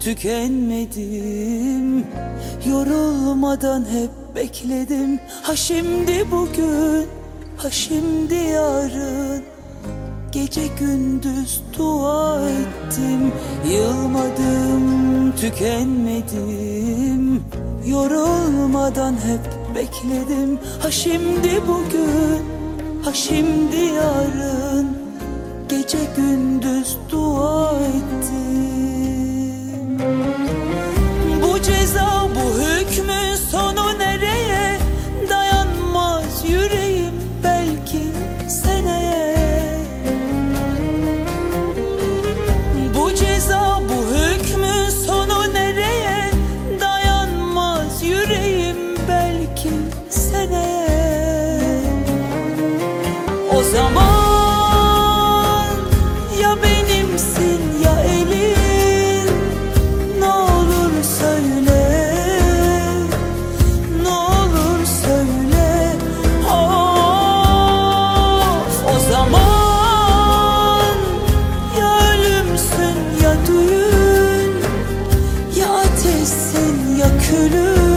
tükenmedim. Yorulmadan hep bekledim. Ha şimdi bugün ha şimdi yarın. Gece gündüz dua ettim. Yılmadım tükenmedim. Yorulmadan hep bekledim. Ha şimdi bugün ha şimdi yarın Gece gündüz dua ettim. Bu ceza bu hükmün sonu nereye? Dayanmaz yüreğim belki seneye. Bu ceza bu hükmün sonu nereye? Dayanmaz yüreğim belki seneye. O zaman külüm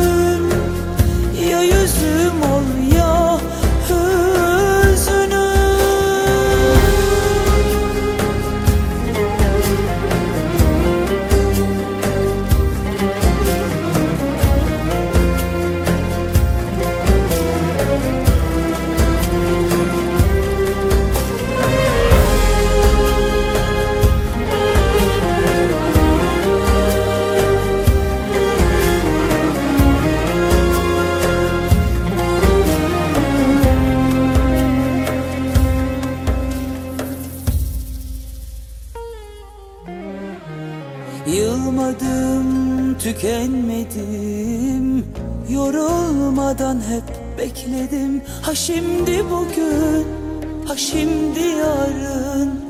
Yılmadım, tükenmedim. Yorulmadan hep bekledim. Ha şimdi bugün, ha şimdi yarın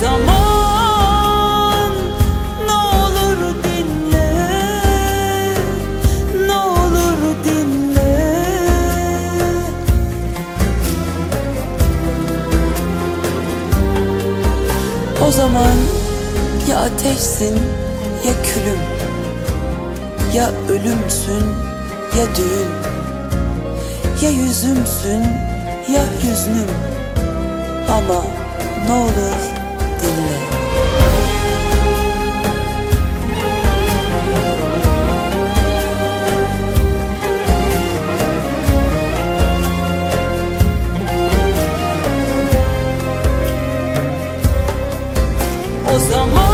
zaman. Ne olur dinle Ne olur dinle. O zaman ya ateşsin ya külüm Ya ölümsün ya düğün Ya yüzümsün ya hüznüm. Ama ne olur dinle. O zaman